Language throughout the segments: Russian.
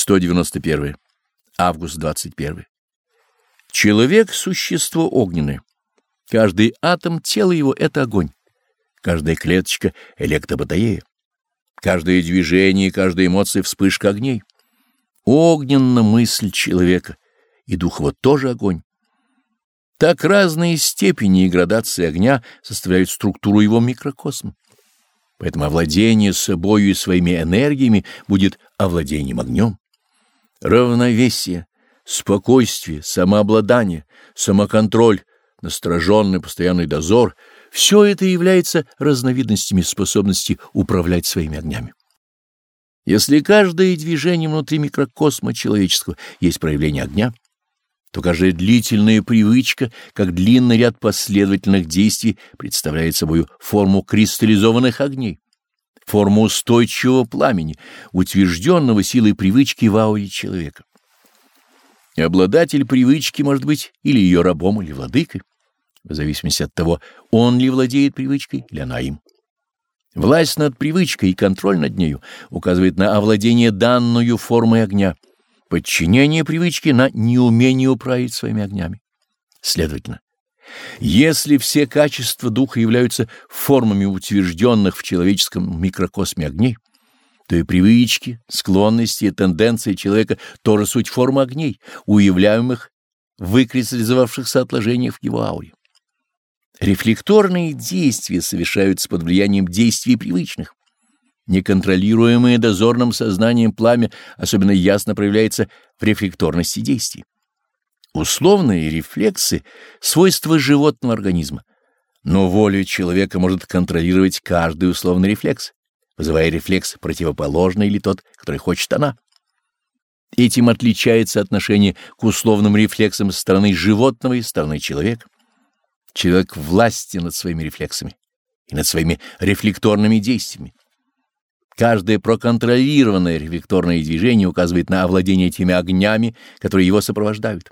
191. Август 21. Человек — существо огненное. Каждый атом тела его — это огонь. Каждая клеточка — электробатарея. Каждое движение, каждая эмоция — вспышка огней. Огненна мысль человека, и дух его тоже огонь. Так разные степени и градации огня составляют структуру его микрокосма. Поэтому овладение собою и своими энергиями будет овладением огнем. Равновесие, спокойствие, самообладание, самоконтроль, настороженный постоянный дозор — все это является разновидностями способности управлять своими огнями. Если каждое движение внутри микрокосма человеческого есть проявление огня, то каждая длительная привычка, как длинный ряд последовательных действий, представляет собой форму кристаллизованных огней, форму устойчивого пламени, утвержденного силой привычки в ауре человека. И обладатель привычки может быть или ее рабом, или владыкой, в зависимости от того, он ли владеет привычкой, или она им. Власть над привычкой и контроль над нею указывает на овладение данную формой огня, подчинение привычки на неумение управить своими огнями. Следовательно, если все качества духа являются формами утвержденных в человеческом микрокосме огней, то и привычки, склонности и тенденции человека тоже суть формы огней, уявляемых выкристаллизовавшихся отложениях в его ауре. Рефлекторные действия совершаются под влиянием действий привычных. Неконтролируемое дозорным сознанием пламя особенно ясно проявляется в рефлекторности действий. Условные рефлексы — свойства животного организма, но воля человека может контролировать каждый условный рефлекс, вызывая рефлекс противоположный или тот, который хочет она. Этим отличается отношение к условным рефлексам со стороны животного и стороны человека. Человек власти над своими рефлексами и над своими рефлекторными действиями. Каждое проконтролированное рефлекторное движение указывает на овладение этими огнями, которые его сопровождают.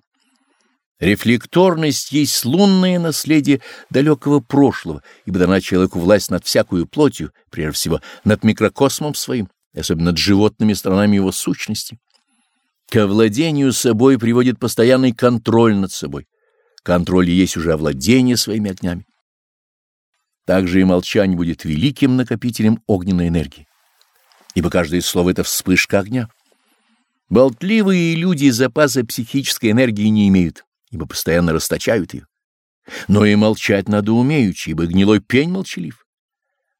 Рефлекторность есть лунное наследие далекого прошлого, ибо дана человеку власть над всякую плотью, прежде всего над микрокосмом своим, особенно над животными сторонами его сущности. К овладению собой приводит постоянный контроль над собой. Контроль есть уже овладение своими огнями. Также и молчание будет великим накопителем огненной энергии, ибо каждое слово — это вспышка огня. Болтливые люди запаса психической энергии не имеют, ибо постоянно расточают ее. Но и молчать надо умеючи, ибо гнилой пень молчалив.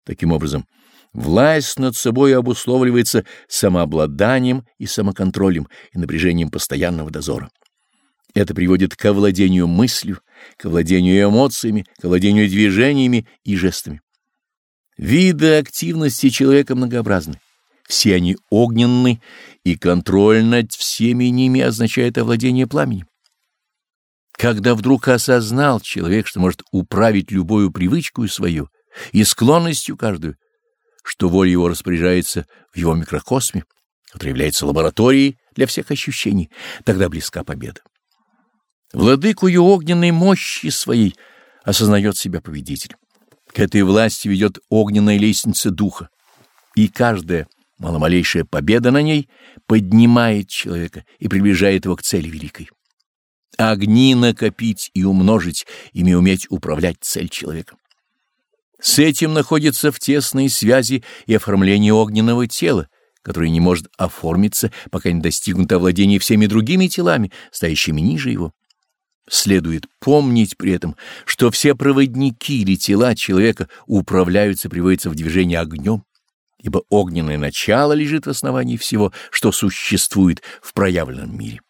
Таким образом, власть над собой обусловливается самообладанием и самоконтролем и напряжением постоянного дозора. Это приводит к овладению мыслью, к овладению эмоциями, к овладению движениями и жестами. Виды активности человека многообразны. Все они огненны, и контроль над всеми ними означает овладение пламенем. Когда вдруг осознал человек, что может управить любую привычку свою и склонностью каждую, что воля его распоряжается в его микрокосме, который является лабораторией для всех ощущений, тогда близка победа. Владыкую огненной мощи своей осознает себя победителем. К этой власти ведет огненная лестница духа, и каждая маломалейшая победа на ней поднимает человека и приближает его к цели великой. Огни накопить и умножить, ими уметь управлять цель человека. С этим находится в тесной связи и оформление огненного тела, которое не может оформиться, пока не достигнуто овладение всеми другими телами, стоящими ниже его. Следует помнить при этом, что все проводники или тела человека управляются, приводятся в движение огнем, ибо огненное начало лежит в основании всего, что существует в проявленном мире.